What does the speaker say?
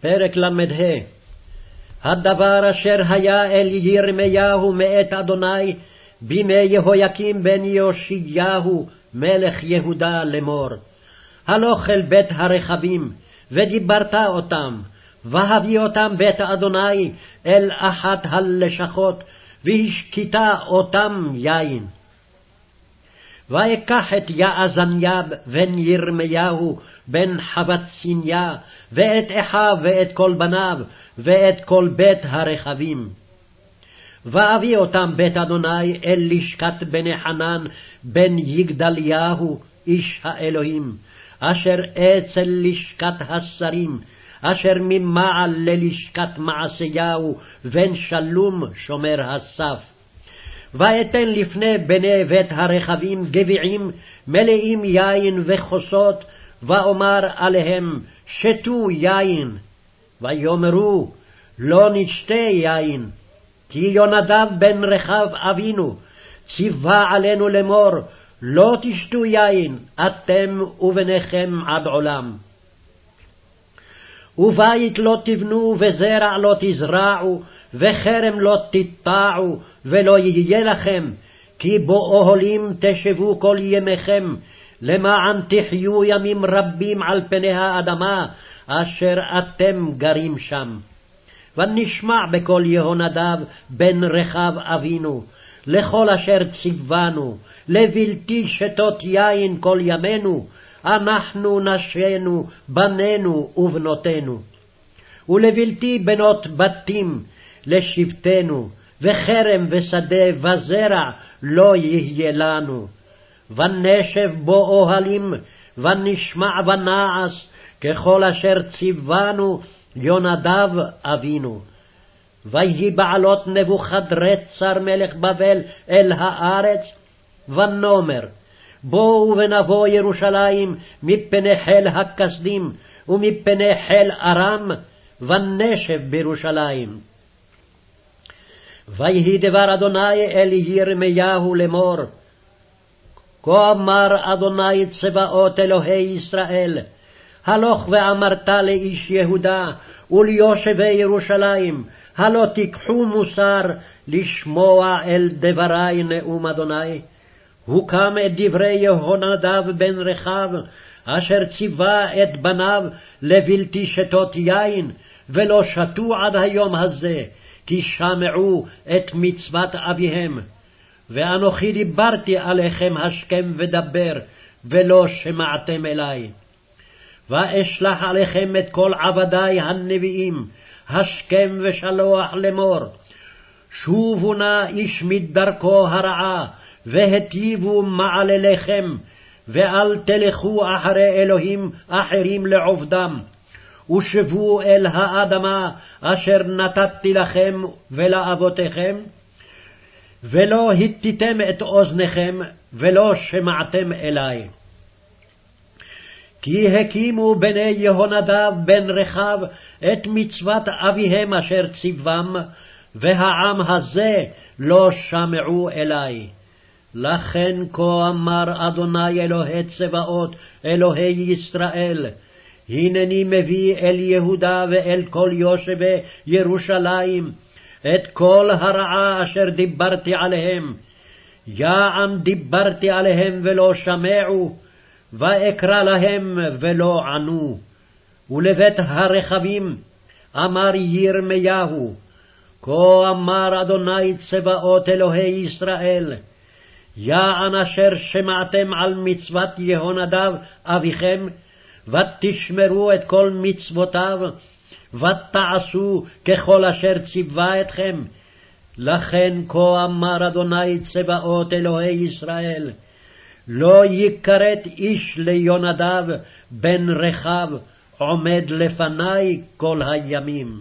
פרק ל"ה הדבר אשר היה אל ירמיהו מאת אדוני בימי יהויקים בן יאשיהו מלך יהודה לאמור. הלוך אל בית הרכבים, ודיברת אותם, והביא אותם בית אדוני אל אחת הלשכות, והשקיטה אותם יין. ואקח את יעזניאב בן ירמיהו בן חבציניה, ואת אחיו ואת כל בניו, ואת כל בית הרכבים. ואביא אותם בית אדוני אל לשכת בני חנן בן יגדליהו איש האלוהים, אשר אצל לשכת השרים, אשר ממעל ללשכת מעשיהו בן שלום שומר הסף. ואתן לפני בני בית הרכבים גביעים מלאים יין וכוסות, ואומר עליהם שתו יין. ויאמרו לא נשתה יין, כי יונדב בן רחב אבינו ציווה עלינו לאמור לא תשתו יין, אתם ובניכם עד עולם. ובית לא תבנו, וזרע לא תזרעו, וכרם לא תטעו, ולא יהיה לכם, כי באוהלים תשבו כל ימיכם, למען תחיו ימים רבים על פני האדמה, אשר אתם גרים שם. ונשמע בקול יהונדב בן רחב אבינו, לכל אשר ציוונו, לבלתי שתות יין כל ימינו, אנחנו נשינו, בנינו ובנותינו. ולבלתי בנות בתים, לשבטנו, וחרם ושדה וזרע לא יהיה לנו. ונשב בו אוהלים, ונשמע ונעש, ככל אשר ציוונו יונדב אבינו. ויהי בעלות נבוכדרצר מלך בבל אל הארץ, ונאמר, בואו ונבוא ירושלים מפני חיל הכסדים ומפני חיל ארם, ונשב בירושלים. ויהי דבר אדוני אל ירמיהו לאמור, כה אמר אדוני צבאות אלוהי ישראל, הלוך ואמרת לאיש יהודה וליושבי ירושלים, הלא תיקחו מוסר לשמוע אל דברי נאום אדוני. הוקם את דברי יהונדב בן רחב, אשר ציווה את בניו לבלתי שתות יין, ולא שתו עד היום הזה, כי שמעו את מצוות אביהם. ואנוכי דיברתי עליכם השכם ודבר, ולא שמעתם אלי. ואשלח עליכם את כל עבדי הנביאים, השכם ושלוח לאמור. שובו נא איש מדרכו הרעה, והטיבו מעלליכם, ואל תלכו אחרי אלוהים אחרים לעובדם. ושבו אל האדמה אשר נתתי לכם ולאבותיכם, ולא הטיתם את אוזניכם, ולא שמעתם אלי. כי הקימו בני יהונדב בן רחב את מצוות אביהם אשר ציוום, והעם הזה לא שמעו אלי. לכן כה אמר אדוני אלוהי צבאות, אלוהי ישראל, הנני מביא אל יהודה ואל כל יושבי ירושלים את כל הרעה אשר דיברתי עליהם. יען דיברתי עליהם ולא שמעו, ואקרא להם ולא ענו. ולבית הרכבים אמר ירמיהו, כה אמר אדוני צבאות אלוהי ישראל, יען אשר שמעתם על מצוות יהונדב אביכם, ותשמרו את כל מצוותיו, ותעשו ככל אשר ציווה אתכם. לכן כה אמר אדוני צבאות אלוהי ישראל, לא יכרת איש ליונדב בן רחב עומד לפני כל הימים.